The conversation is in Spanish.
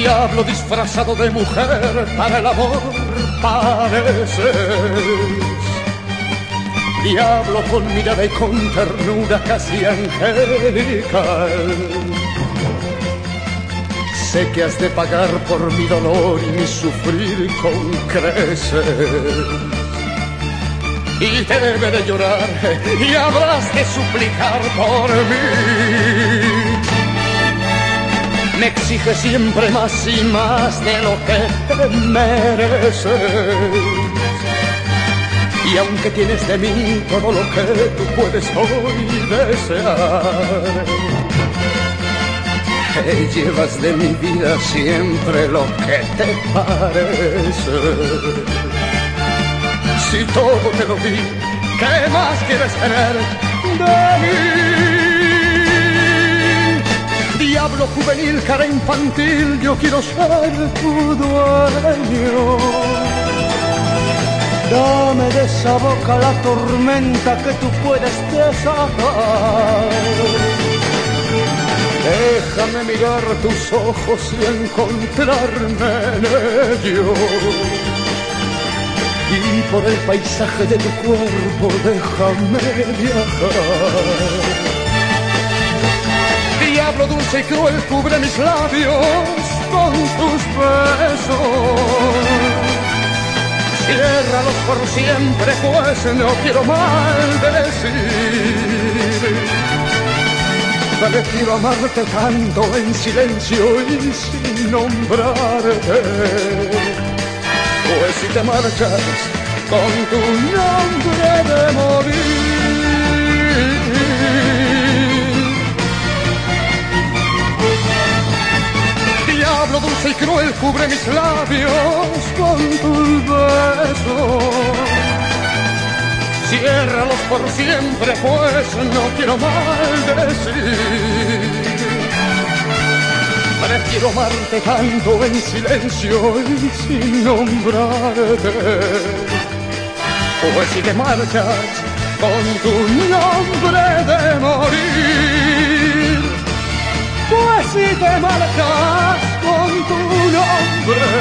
Diablo disfrazado de mujer para el amor pareces. Diablo con mirada y con ternura casi angelical. Sé que has de pagar por mi dolor y mi sufrir con creces y te debe de llorar y habrás de suplicar por mí. Me exige siempre más y más de lo que te mereces. Y aunque tienes de mí todo lo que tú puedes hoy desear, eh, llevas de mi vida siempre lo que te parece si todo te lo di, ¿qué más quieres tener de Diablo juvenil, cara infantil, yo quiero ser tu dueño. Dame de esa boca la tormenta que tú puedes desatar. Déjame mirar tus ojos y encontrarme en ellos y por el paisaje de tu cuerpo déjame viajar. Diablo dulce y cruel cubre mis labios con tus besos. Ciérralos por siempre, pues no quiero maldecir. Prefiero amarte tanto en silencio y sin nombrarte pues si te marchas con tu nombre cruel cubre mis labios con tus besos. Ciérralos por siempre, pues no quiero maldecir. Prefiero amarte tanto en silencio y sin nombrarte. Pues si te marchas con tu nombre de morir. Marchas